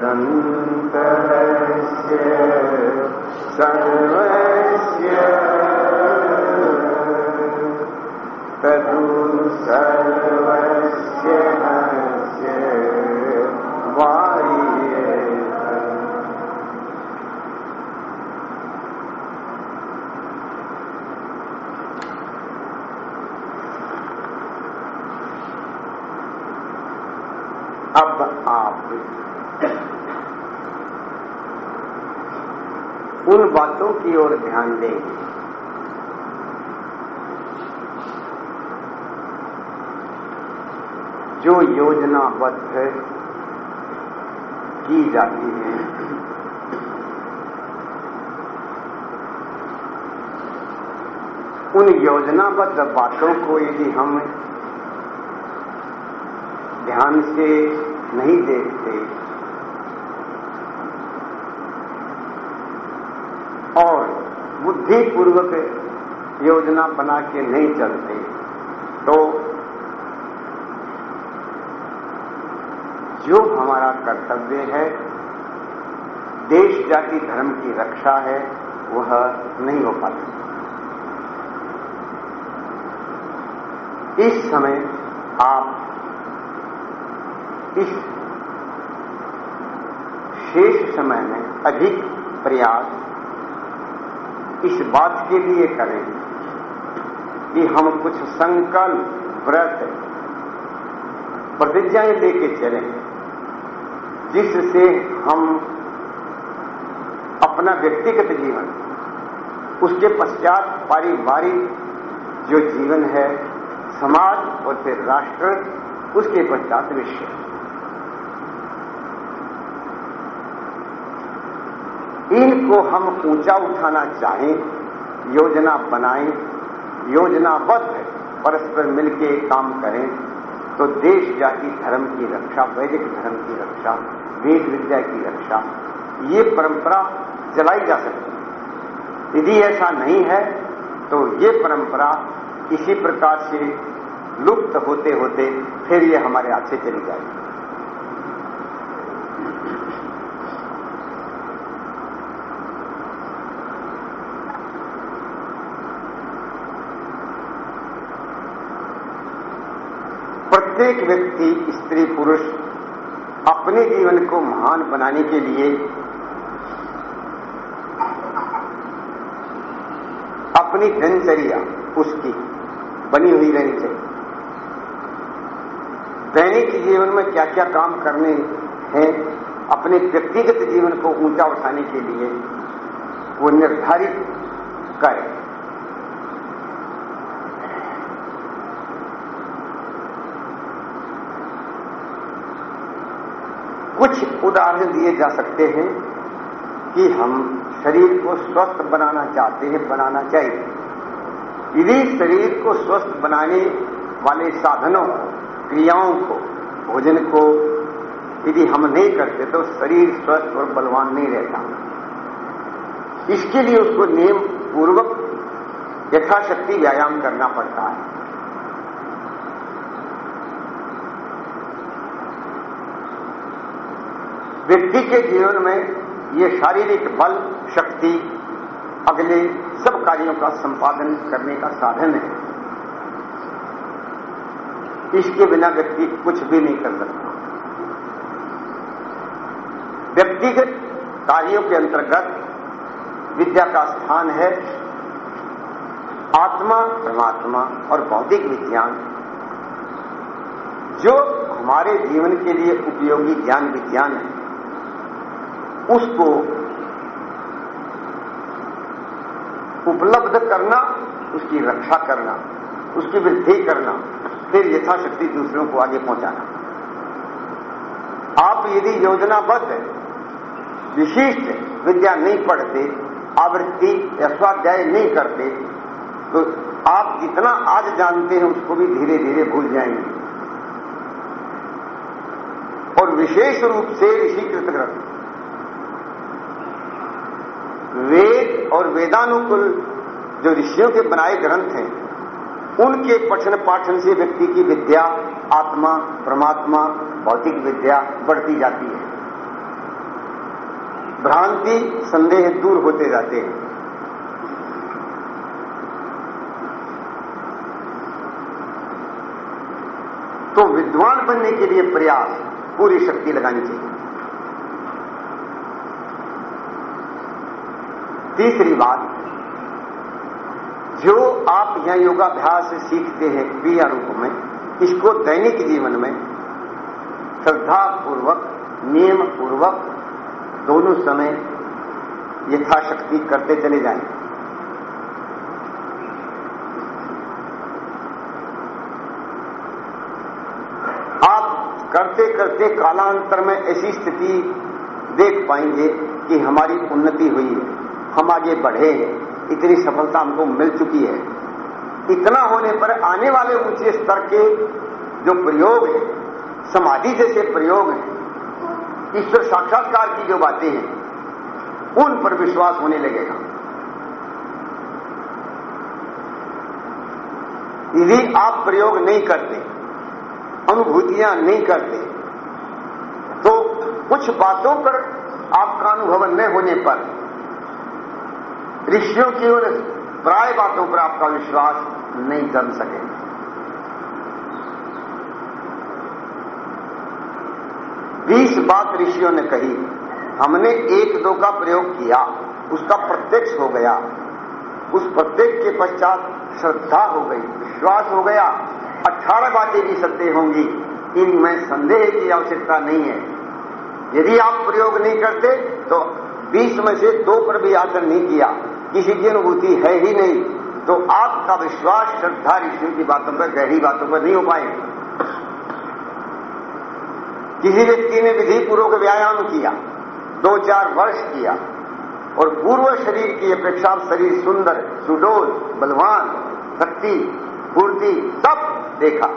तदन्तस्य सर्वस्य तदु सर्वस्य अस्य वाय्य अब आप उन बातों की ओर ध्यान दें। जो योजनाबद्ध की जाती है, उन योजनाबद्ध बातों को यदि हम ध्यान से नहीं देखते और बुद्धिपूर्वक योजना बना के नहीं चलते। तो जो हमारा कर्तव्य है, देश जाति धर्म की रक्षा है, वह नहीं हो पाती। इस समय आप इस शेष समय में अधिक प्रयास इस बात के लिए करें कि हम कुछ संकल्प, व्रत, प्रतिज्ञाएँ लेके चलें, जिससे हम अपना व्यक्तिगत जीवन, उसके पश्चात पारिवारिक जो जीवन है, समाज और फिर राष्ट्र, उसके पश्चात विश्व। इनको हम ऊँचा उठाना चाहें, योजना बनाएँ, योजनाबद्ध परस्पर मिलके काम करें तो देश जाति धर्म की रक्षा, वैदिक धर्म की रक्षा, वेद विद्या की रक्षा, ये परंपरा चलाई जा सकती है। यदि ऐसा नहीं है तो ये परंपरा इसी प्रकार से लुप्त होते होते फिर ये हमारे हाथ से चली जाएगी। प्रत्येक व्यक्ति, स्त्री, पुरुष, अपने जीवन को महान बनाने के लिए अपनी दिनचर्या, उसकी बनी हुई रहनी चाहिए। दैनिक जीवन में क्या क्या काम करने हैं, अपने व्यक्तिगत जीवन को ऊँचा उठाने के लिए वो निर्धारित करें। कुछ उदाहरण दिए जा सकते हैं कि हम शरीर को स्वस्थ बनाना चाहते हैं, बनाना चाहिए। यदि शरीर को स्वस्थ बनाने वाले साधनों क्रियाओं को, भोजन को यदि हम नहीं करते तो शरीर स्वस्थ और बलवान नहीं रहता। इसके लिए उसको नियम पूर्वक यथाशक्ति व्यायाम करना पड़ता है। व्यक्ति के जीवन में ये शारीरिक बल, शक्ति अगले सब कार्यों का संपादन करने का साधन है। इसके बिना व्यक्ति कुछ भी नहीं कर सकता। व्यक्तिगत कार्यों के अंतर्गत विद्या का स्थान है। आत्मा, परमात्मा और बौद्धिक विज्ञान, जो हमारे जीवन के लिए उपयोगी ज्ञान विज्ञान है। उसको उपलब्ध करना, उसकी रक्षा करना, उसकी वृद्धि करना, फिर यथाशक्ति दूसरों को आगे पहुंचाना। आप यदि योजनाबद्ध विशिष्ट विद्या नहीं पढ़ते, आवृत्ति या स्वाध्याय नहीं करते तो आप जितना आज जानते हैं, उसको भी धीरे धीरे भूल जाएँगे। और विशेष रूप से ऋषिकृत ग्रंथ वेद और वेदानुकूल जो ऋषियों के बनाए ग्रंथ हैं, उनके पठन पाठन से व्यक्ति की विद्या, आत्मा, परमात्मा, भौतिक विद्या बढ़ती जाती है। भ्रांति, संदेह दूर होते जाते हैं। तो विद्वान बनने के लिए प्रयास, पूरी शक्ति लगानी चाहिए। तीसरी बात जो आप यहाँ योगाभ्यास सीखते हैं क्रिया रूप में, इसको दैनिक जीवन में श्रद्धा पूर्वक नियम पूर्वक दोनों समय यथाशक्ति करते चले जाएँ। आप करते करते कालांतर में ऐसी स्थिति देख पाएँगे कि हमारी उन्नति हुई है। हम आगे बढ़े हैं इतनी सफलता हमको मिल चुकी है। इतना होने पर आने वाले ऊँचे स्तर के जो प्रयोग है, समाधि जैसे प्रयोग हैं, ईश्वर साक्षात्कार की जो बातें हैं, उन पर विश्वास होने लगेगा। यदि आप प्रयोग नहीं करते, अनुभूतियाँ नहीं करते तो कुछ बातों पर आपका अनुभव न होने पर ऋषियों की उन प्राय बातों पर आपका विश्वास नहीं कर सके। बीस बात ऋषियों ने कही। हमने एक दो का प्रयोग किया, उसका प्रत्यक्ष हो गया। उस प्रत्येक के पश्चात श्रद्धा हो गई, विश्वास हो गया। अठारह बातें भी सत्य होंगी, इनमें संदेह की आवश्यकता नहीं है। यदि आप प्रयोग नहीं करते तो बीस में से दो पर भी आदर नहीं किया। किसी की अनुभूति है ही नहीं। तो आपका विश्वास श्रद्धा ऋषियों की बातों पर, गहरी बातों पर नहीं हो पाए किसी व्यक्ति ने विधि पूर्वक व्यायाम किया दो चार वर्ष किया, और पूर्व शरीर की अपेक्षा शरीर सुंदर, सुडोल, बलवान शक्ति पूर्ति सब देखा।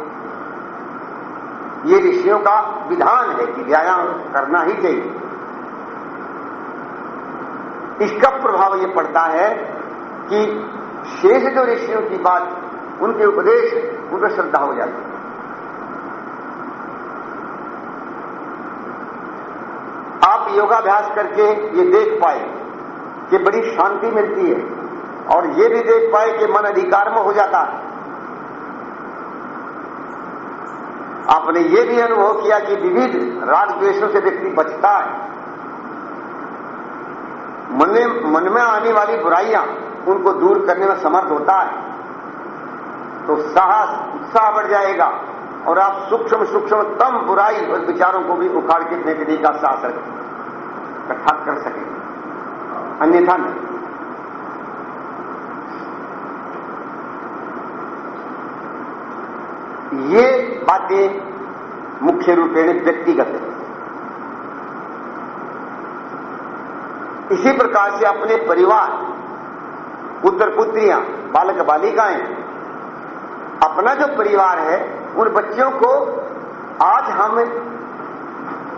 ये ऋषियों का विधान है कि व्यायाम करना ही चाहिए। इसका प्रभाव यह पड़ता है कि शेष जो ऋषियों की बात, उनके उपदेश उन पर श्रद्धा हो जाती है। आप योगाभ्यास करके ये देख पाए कि बड़ी शांति मिलती है, और ये भी देख पाए कि मन अधिकार में हो जाता है। आपने ये भी अनुभव किया कि विविध राग द्वेषों से व्यक्ति बचता है। मन में मन में आने वाली बुराइयाँ उनको दूर करने में समर्थ होता है। तो साहस, उत्साह बढ़ जाएगा और आप सूक्ष्म सूक्ष्म, तम बुराई और विचारों को भी उखाड़ के फेंकने का साहस इकट्ठा कर सके। अन्यथा नहीं। ये बातें मुख्य रूपेण व्यक्तिगत है। इसी प्रकार से अपने परिवार पुत्र पुत्रियाँ बालक बालिकाएँ अपना जो परिवार है, उन बच्चों को आज हम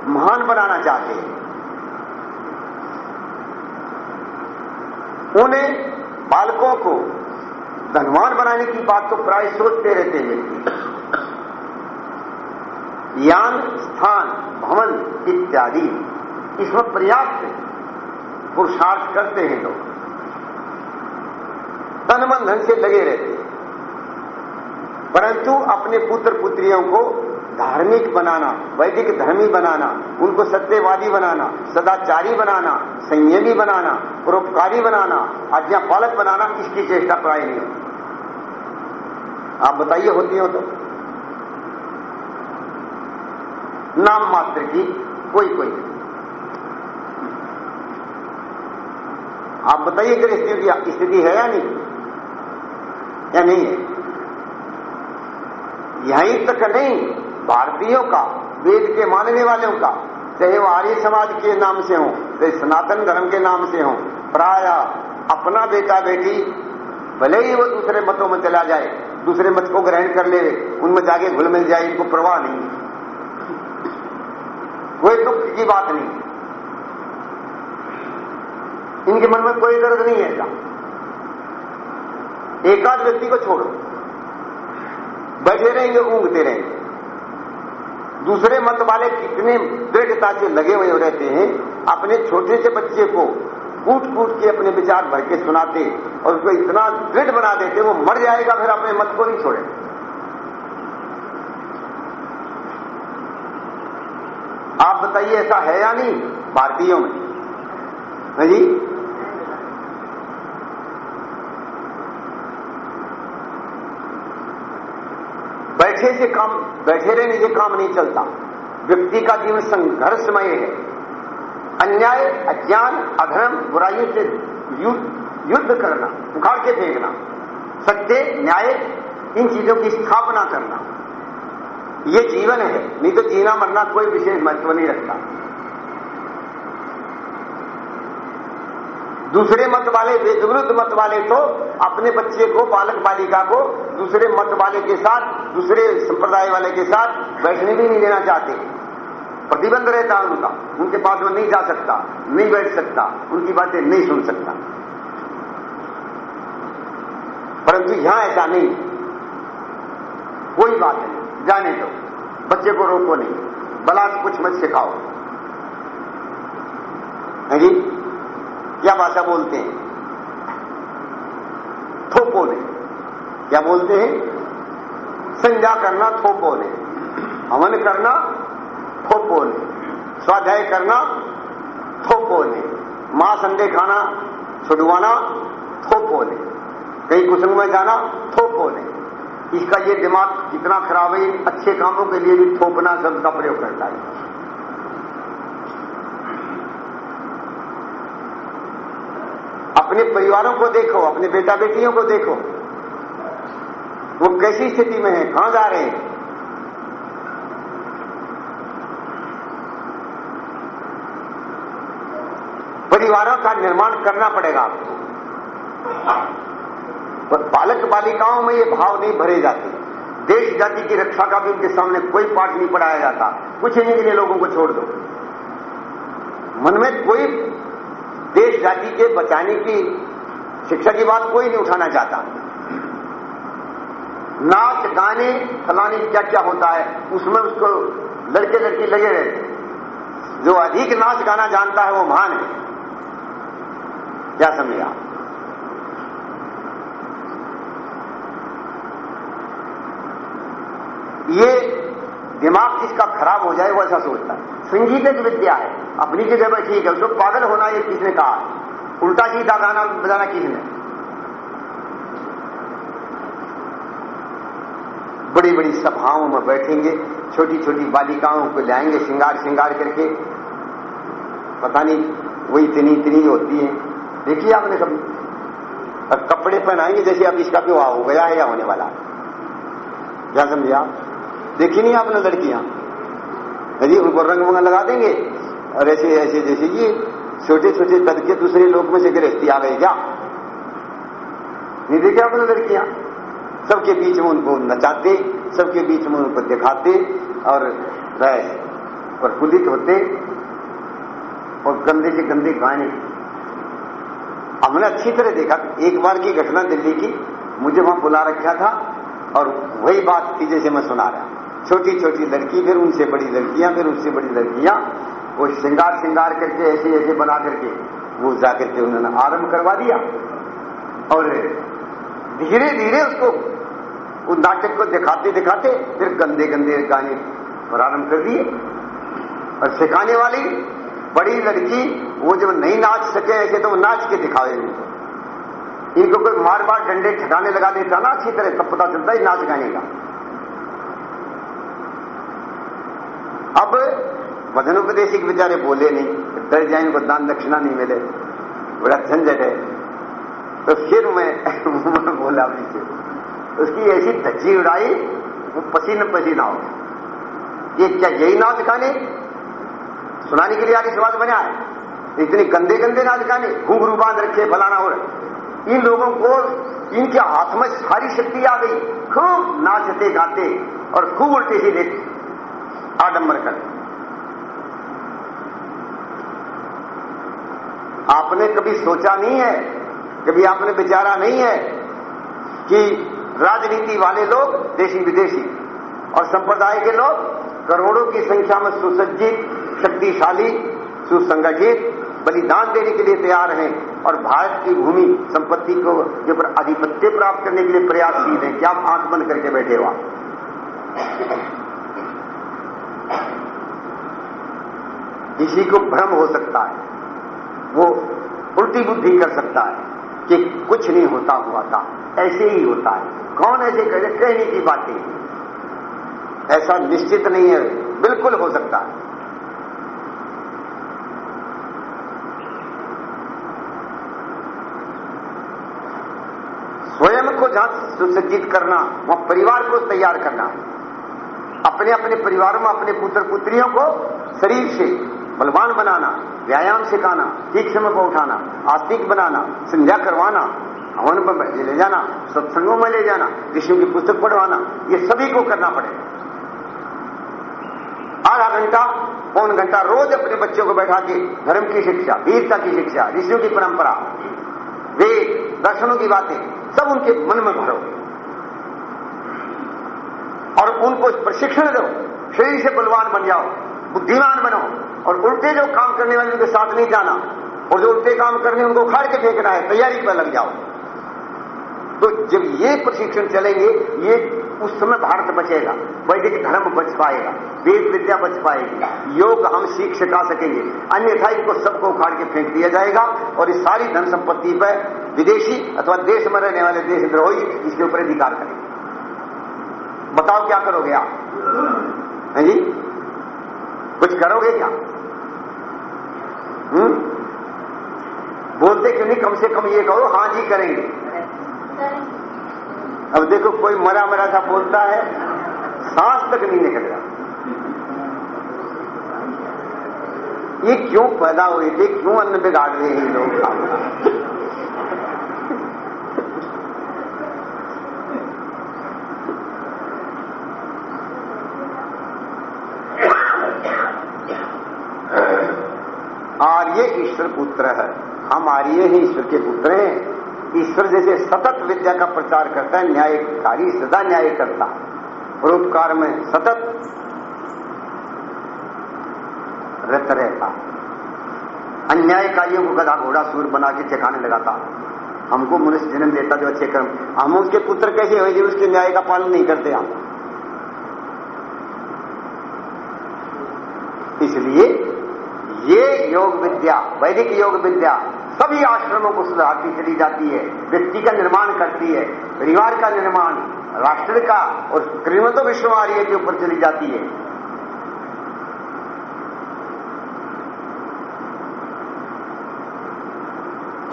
महान बनाना चाहते हैं। उन्हें बालकों को धनवान बनाने की बात तो प्राय सोचते रहते हैं। यान, स्थान, भवन, इत्यादि, इसमें पर्याप्त पुरुषार्थ करते हैं लोग। तन मन धन से लगे रहते हैं। परंतु अपने पुत्र पुत्रियों को धार्मिक बनाना, वैदिक धर्मी बनाना, उनको सत्यवादी बनाना, सदाचारी बनाना, संयमी बनाना, परोपकारी बनाना, आज्ञा पालक बनाना इसकी चेष्टा प्राय नहीं होती। आप बताइए, होती हो तो। नाम मात्र की कोई कोई आप बताइए कि स्थिति स्थिति है या नहीं? या नहीं है? यहीं तक नहीं, भारतीयों का, वेद के मानने वालों का, चाहे वो आर्य समाज के नाम से हो, चाहे सनातन धर्म के नाम से हो, प्राय अपना बेटा बेटी, भले ही वो दूसरे मतों में चला जाए, दूसरे मत को ग्रहण कर ले, उनमें जाके घुल मिल जाए, इनको प्रवाह नहीं कोई दुख की बात नहीं। इनके मन में कोई दर्द नहीं है ऐसा। एकाध व्यक्ति को छोड़ो। बैठे रहेंगे, ऊंघते रहेंगे। दूसरे मत वाले कितने दृढ़ता से लगे हुए रहते हैं, अपने छोटे से बच्चे को कूट कूट के अपने विचार भर के सुनाते और उसको इतना दृढ़ बना देते, वो मर जाएगा, फिर अपने मत को नहीं छोड़े। आप बताइए, ऐसा है या नहीं? भारतीयों में। जी बैठे से काम, बैठे रहने से काम नहीं चलता। व्यक्ति का जीवन संघर्षमय है। अन्याय, अज्ञान, अधर्म, बुराइयों से युद्ध करना, उखाड़ के फेंकना, सत्य, न्याय, इन चीज़ों की स्थापना करना। ये जीवन है, नहीं तो जीना मरना कोई विशेष महत्व नहीं रखता। दूसरे मत वाले विरुद्ध मत वाले तो अपने बच्चे को, बालक बालिका को दूसरे मत वाले के साथ, दूसरे संप्रदाय वाले के साथ बैठने भी नहीं देना चाहते। प्रतिबंध रहता है उनका। उनके पास वो नहीं जा सकता, नहीं बैठ सकता, उनकी बातें नहीं सुन सकता। परंतु यहाँ ऐसा नहीं। कोई बात नहीं। जाने दो। बच्चे को रोको नहीं। बला कुछ मत सिखाओ। जी? क्या भाषा बोलते हैं? थोपो ने। क्या बोलते हैं? संज्ञा करना थोपो ने। हवन करना थोपो ने। स्वाध्याय करना थोपो ने। माँ संडे खाना छुड़वाना थोपो ने। कहीं कुसंग में जाना थोपो ने। इसका ये दिमाग कितना खराब है अच्छे कामों के लिए भी थोपना शब्द का प्रयोग करता है। अपने परिवारों को देखो, अपने बेटा बेटियों को देखो। वो कैसी स्थिति में है? कहाँ जा रहे हैं? परिवारों का निर्माण करना पड़ेगा आपको। बालक बालिकाओं में ये भाव नहीं भरे जाते। देश जाति की रक्षा का भी उनके सामने कोई पाठ नहीं पढ़ाया जाता। कुछ ही नहीं लोगों को छोड़ दो। मन में कोई देश जाति के बचाने की शिक्षा की बात कोई नहीं उठाना चाहता। नाच गाने फलानी क्या क्या होता है, उसमें उसको लड़के लड़की लगे रहते जो अधिक नाच गाना जानता है वो महान है। क्या समझे आप? ये दिमाग जिसका खराब हो जाए वो ऐसा सोचता है। संगीत एक विद्या है। अपनी जगह पर ठीक है उसको पागल होना ये किसने कहा? उल्टा सीधा गाना बजाना किसने? बड़ी बड़ी सभाओं में बैठेंगे छोटी छोटी बालिकाओं को लाएँगे श्रृंगार श्रृंगार करके। पता नहीं, वो इतनी इतनी होती है। देखिए आपने कभी, और कपड़े पहनाएँगे जैसे अब इसका विवाह हो गया है या होने वाला क्या समझे आप? देखी नहीं आपने लड़कियाँ? जी उनको रंग वंग लगा देंगे। और ऐसे ऐसे जैसे ये छोटे छोटे कद के दूसरे लोग में से गृहस्थी आ गई क्या? नहीं देखे आपने लड़कियाँ? सबके बीच में उनको नचाते, सबके बीच में उनको दिखाते और बस प्रफुल्लित होते और गंदे से गंदे गाने। हमने अच्छी तरह देखा एक बार की घटना दिल्ली की, मुझे वहाँ बुला रखा था और वही बात थी जैसे मैं सुना रहा। छोटी छोटी लड़की, फिर उनसे बड़ी लड़कियाँ, फिर उससे बड़ी लड़कियाँ वो श्रृंगार श्रृंगार करके, ऐसे ऐसे बना करके, वो जाकर के उन्होंने आरंभ करवा दिया। और धीरे धीरे उसको, उस नाटक को दिखाते दिखाते फिर गंदे गंदे गाने प्रारंभ कर दिए। और सिखाने वाली बड़ी लड़की, वो जब नहीं नाच सके ऐसे तो वो नाच के दिखावे इनको इनको कोई मार बार डंडे ठकाने लगा देता ना, अच्छी तरह, तब पता चलता है, नाच गाने का। अब वचनोपदेशिक बेचारे बोले नहीं, डर जाए को दान दक्षिणा नहीं मिले। बड़ा झंझट है। तो फिर मैं बोला अपनी से उसकी ऐसी धज्जी उड़ाई, वो पसीना पसीना हो ये क्या यही नाच गाने सुनाने के लिए आगे समाज बना है। इतने गंदे गंदे नाच गाने घूंघरू बाँध रखे, फलाना हो इन लोगों को, इनके हाथ में सारी शक्ति आ गई। खूब नाचते गाते और खूब उल्टे सीधे आडंबर कर आपने कभी सोचा नहीं है, कभी आपने विचारा नहीं है कि राजनीति वाले लोग देशी विदेशी और संप्रदाय के लोग करोड़ों की संख्या में सुसज्जित, शक्तिशाली, सुसंगठित, बलिदान देने के लिए तैयार हैं और भारत की भूमि संपत्ति को, के ऊपर आधिपत्य प्राप्त करने के लिए प्रयासशील हैं। क्या आप आँख बंद करके बैठे हो किसी को भ्रम हो सकता है। वो उल्टी बुद्धि कर सकता है कि कुछ नहीं होता हुआ था। ऐसे ही होता है। कौन ऐसे कहने की बातें? ऐसा निश्चित नहीं है। बिल्कुल हो सकता है। स्वयं को जहाँ सुसज्जित करना, वहाँ परिवार को तैयार करना। अपने अपने परिवारों में अपने पुत्र पुत्रियों को शरीर से बलवान बनाना। व्यायाम सिखाना ठीक समय पर उठाना, आस्तिक बनाना, संध्या करवाना हवन पर ले जाना, सत्संगों में ले जाना ऋषियों की पुस्तक पढ़वाना, ये सभी को करना पड़ेगा आधा घंटा, पौन घंटा रोज अपने बच्चों को बैठा के धर्म की शिक्षा, वीरता की शिक्षा ऋषियों की परंपरा, वेद, दर्शनों की बातें, सब उनके मन में भरो। और उनको प्रशिक्षण दो, शरीर से बलवान बन जाओ, बुद्धिमान बनो और उल्टे जो काम करने वाले उनके साथ नहीं जाना, और जो उल्टे काम करने उनको खाड़ के फेंकना है, तैयारी पर लग जाओ। तो जब ये प्रशिक्षण चलेंगे, ये उस समय भारत बचेगा, वैदिक धर्म बच पाएगा, वेद विद्या बच पाएगी, योग हम सीख सिखा सकेंगे। अन्यथा इनको सबको उखाड़ के फेंक दिया जाएगा, और इस सारी धन संपत्ति पर विदेशी अथवा देश में रहने वाले देशद्रोही इसके ऊपर अधिकार करेंगे। बताओ क्या करोगे आप? जी? कुछ करोगे क्या? हम्म? बोलते क्यों नहीं? कम से कम ये कहो हाँ जी करेंगे। अब देखो, कोई मरा मरा सा बोलता है, सांस तक नहीं निकल रहा ये क्यों पैदा हुए थे? क्यों अन्न बिगाड़ रहे हैं लोग? ईश्वर पुत्र है। हम आर्य ही, ईश्वर के पुत्र हैं। ईश्वर जैसे सतत विद्या का प्रचार करता है, न्यायकारी, सदा न्याय करता परोपकार में सतत रत रहता अन्यायकारियों को गधा घोड़ा सूर बना के चखाने लगाता हमको मनुष्य जन्म देता जो अच्छे कर्म। हम उसके पुत्र कैसे हो जो उसके न्याय का पालन नहीं करते हम? इसलिए योग विद्या, वैदिक योग विद्या, सभी आश्रमों को सुधारती चली जाती है व्यक्ति का निर्माण करती है, परिवार का निर्माण, राष्ट्र का और श्रीमतो विश्वमार्य के ऊपर चली जाती है।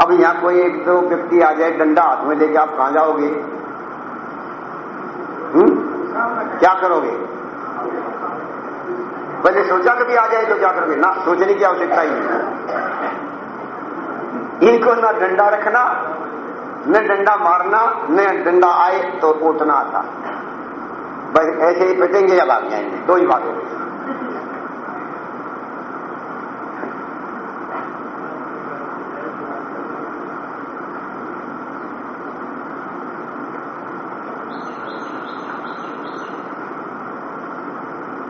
अब यहाँ कोई एक दो व्यक्ति आ जाए, डंडा हाथ में लेके आप कहाँ जाओगे? हुँ? क्या करोगे? पहले सोचा कभी आ जाए तो क्या करोगे ना, सोचने की आवश्यकता ही नहीं। इनको ना डंडा रखना, न डंडा मारना, न डंडा आए तो उतना बस ऐसे ही पिटेंगे या भाग जाएँगे, दो ही बात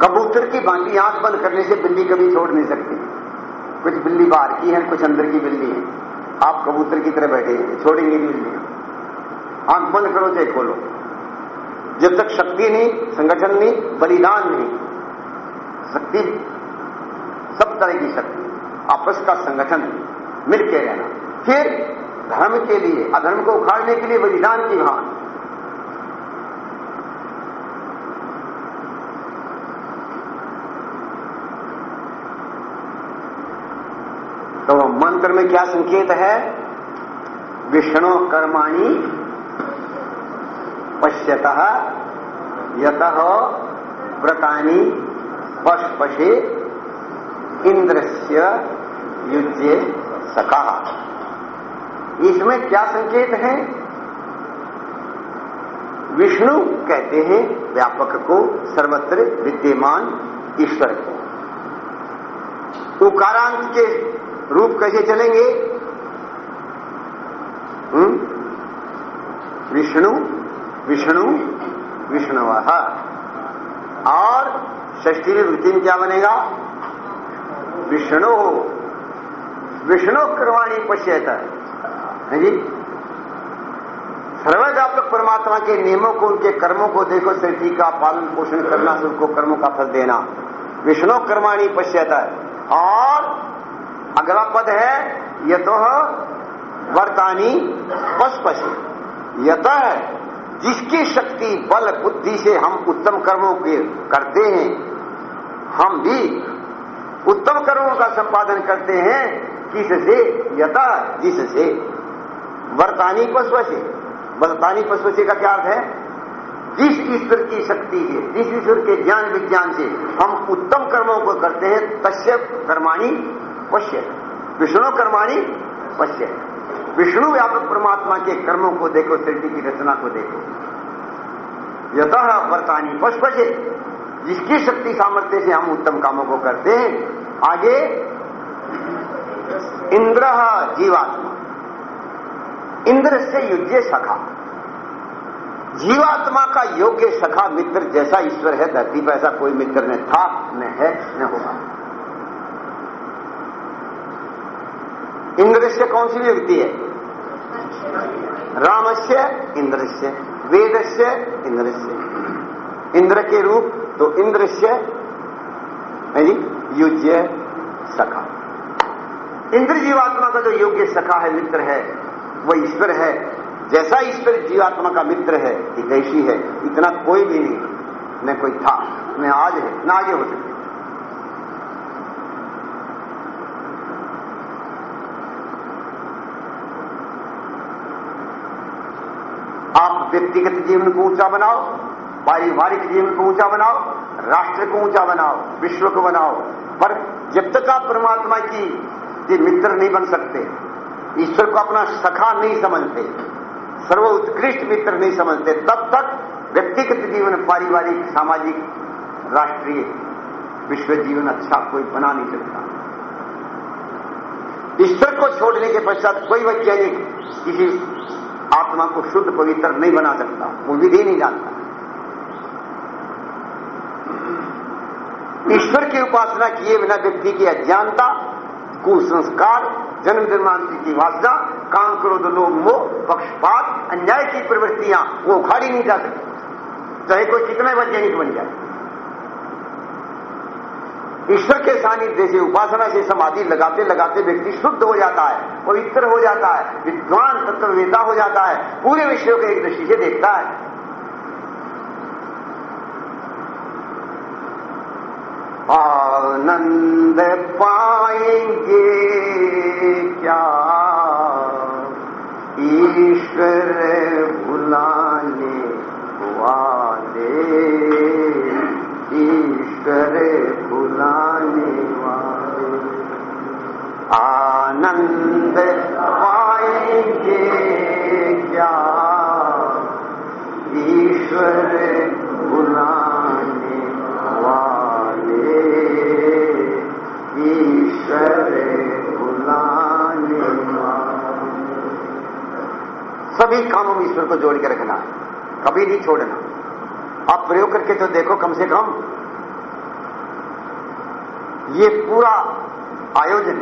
कबूतर की भांति आँख बंद करने से बिल्ली कभी छोड़ नहीं सकती। कुछ बिल्ली बाहर की है, कुछ अंदर की बिल्ली है। आप कबूतर की तरह बैठे हैं, छोड़ेंगे नहीं बिल्ली। आँख बंद करो चाहे खोलो। जब तक शक्ति नहीं, संगठन नहीं, बलिदान नहीं, शक्ति सब तरह की शक्ति, आपस का संगठन मिलके रहना। फिर धर्म के लिए, अधर्म को उखाड़ने के लिए बलिदान की भान तो मंत्र में क्या संकेत है? विष्णु कर्माणी पश्यत यत व्रता व्रतानी पशे इंद्रस्य युज्य सका इसमें क्या संकेत है? विष्णु कहते हैं, व्यापक को, सर्वत्र विद्यमान ईश्वर को। उकारांत के रूप कैसे चलेंगे? हुँ? विष्णु विष्णु विष्णु और षष्ठी वृत्ति में क्या बनेगा? विष्णु। विष्णु करवाणी पश्यत। है जी? सर्वव्यापक परमात्मा के नियमों को, उनके कर्मों को देखो, सृष्टि का पालन पोषण करना, उनको कर्मों का फल देना। विष्णु कर्माणी पश्यत। है और अगला पद है यह तो वर्तानी पशपशे यत जिसकी शक्ति, बल, बुद्धि से हम उत्तम कर्मों के करते हैं, हम भी उत्तम कर्मों का संपादन करते हैं, किससे? यथा जिससे। वर्तानी पशु से वर्तानी पशु से का क्या अर्थ है? जिस ईश्वर की शक्ति से, जिस ईश्वर के ज्ञान विज्ञान से हम उत्तम कर्मों को करते हैं, तस्य कर्माणी पश्य। विष्णु कर्माणी पश्य। विष्णु व्यापक परमात्मा के कर्मों को देखो सृष्टि की रचना को देखो। यथ वर्तानी पशु से जिसकी शक्ति सामर्थ्य से हम उत्तम कामों को करते हैं, आगे इंद्र जीवात्मा। इंद्र से युद्ध सखा। जीवात्मा का योग्य सखा मित्र जैसा ईश्वर है, धरती पर ऐसा कोई मित्र न था, न है, न होगा। इंद्र से कौन सी व्यक्ति है? रामस्य इंद्रस्य वेदस्य इंद्रस्य इंद्र के रूप तो इंद्रस्य युज्य सखा। इंद्र जीवात्मा का जो योग्य सखा है, मित्र है, वह ईश्वर है। जैसा ईश्वर जीवात्मा का मित्र है हितैषी है, इतना कोई भी नहीं। न कोई था न आज है, न आगे हो सकते आप व्यक्तिगत जीवन को ऊँचा बनाओ, पारिवारिक जीवन को ऊँचा बनाओ, राष्ट्र को ऊँचा बनाओ, विश्व को बनाओ। पर जब तक आप परमात्मा की ये मित्र नहीं बन सकते, ईश्वर को अपना सखा नहीं समझते सर्व उत्कृष्ट मित्र नहीं समझते, तब तक व्यक्तिगत जीवन, पारिवारिक, सामाजिक, राष्ट्रीय विश्व जीवन अच्छा कोई बना नहीं सकता। ईश्वर को छोड़ने के पश्चात कोई वैज्ञानिक किसी आत्मा को शुद्ध पवित्र नहीं बना सकता, वो विधि नहीं जानता। ईश्वर की उपासना किए बिना व्यक्ति की अज्ञानता, कुसंस्कार, जन्म जन्मांतर की वासना काम क्रोध लोभ मोह, पक्षपात, अन्याय की प्रवृत्तियाँ, वो उखाड़ी नहीं जा सकती। चाहे कोई कितना वैज्ञानिक बन जाए। ईश्वर के सानिध्य से, उपासना से, समाधि लगाते लगाते व्यक्ति शुद्ध हो जाता है, पवित्र हो जाता है, विद्वान तत्ववेता हो जाता है, पूरे विश्व को एक दृष्टि से देखता है। आनंद पाएँगे क्या? ईश्वर बुलाने वाले, ईश्वर बुलाने वाले। आनंद पाएँगे क्या? ईश्वर बुलाने वाले। ईश्वर बुलाने वाले। सभी कामों में ईश्वर को जोड़ के रखना, कभी नहीं छोड़ना। आप प्रयोग करके तो देखो कम से कम ये पूरा आयोजन,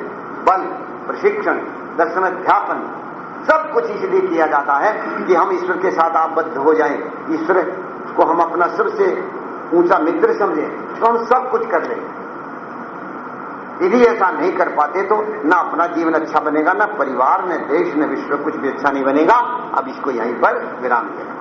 बल, प्रशिक्षण, दर्शन, अध्यापन, सब कुछ इसलिए किया जाता है कि हम ईश्वर के साथ आबद्ध हो जाएँ। ईश्वर को हम अपना सबसे ऊँचा मित्र समझें तो हम सब कुछ कर लेंगे यदि ऐसा नहीं कर पाते तो ना अपना जीवन अच्छा बनेगा, ना परिवार, न देश, न विश्व कुछ भी अच्छा नहीं बनेगा। अब इसको यहीं पर विराम देना